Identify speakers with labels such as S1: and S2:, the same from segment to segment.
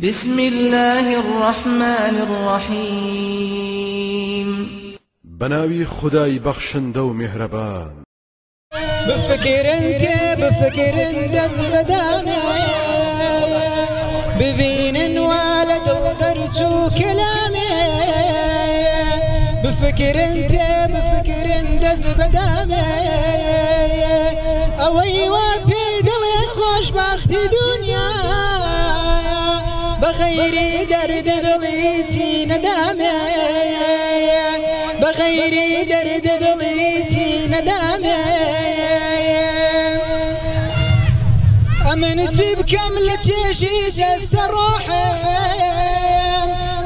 S1: بسم الله الرحمن الرحيم.
S2: بناوي خداي بخشن دو مهربان.
S3: بفكر انت بفكر انت زبدانه ببين والد الدرج كلامه بفكر انت بفكر انت زبدانه اوي وفي دلي خوش بخت دنيا بغير درد دليتي ندامه؟ بغير درد دليتي ندامه؟ امنتي بكملة شي جست روحي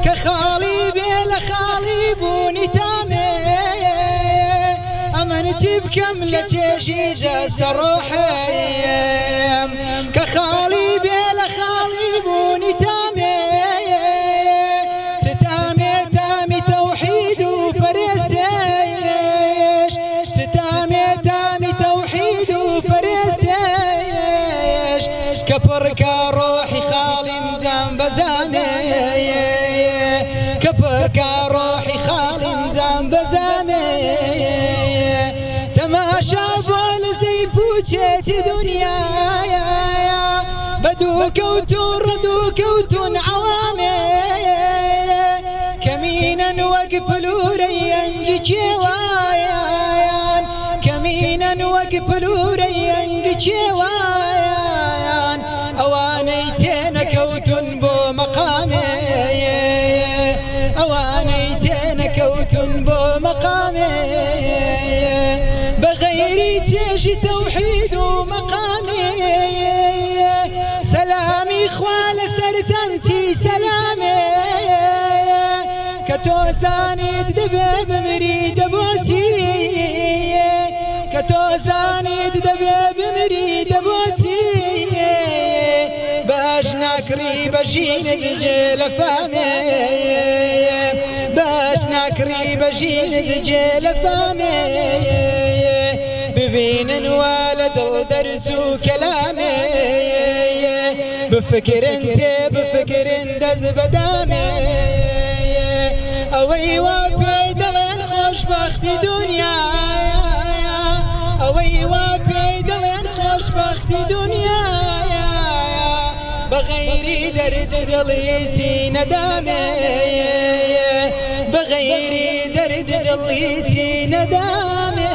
S3: كخالي بلا خالي بوني تامي امنتي بكملة شي جست روحي خالي مزام بزامي كبرك روحي خالي مزام بزامي تماشى بول زي فوجت دنيا بدو كوتون ردو كوتون عوامي كمينا وقف لوريا جيوايان كمينا وقف لوريا جيوايان اوانيتين كوتون بو مقامي اوانيتين كوتون بو مقامي بغير جيش توحيد ومقامي. سلامي خوال سرتنتي سلامي. كتوزاني دبيب مريد بوسي كتوزاني دبيب مريد بجين دجيل فامي باش ناكري بجين دجيل فامي ببين والد درس كلامي. بفكر انت بفكر انت بدامي أوي وابي بغيري درد دلي ندامي بغيري درد دلي ندامي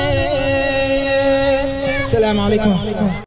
S3: السلام عليكم.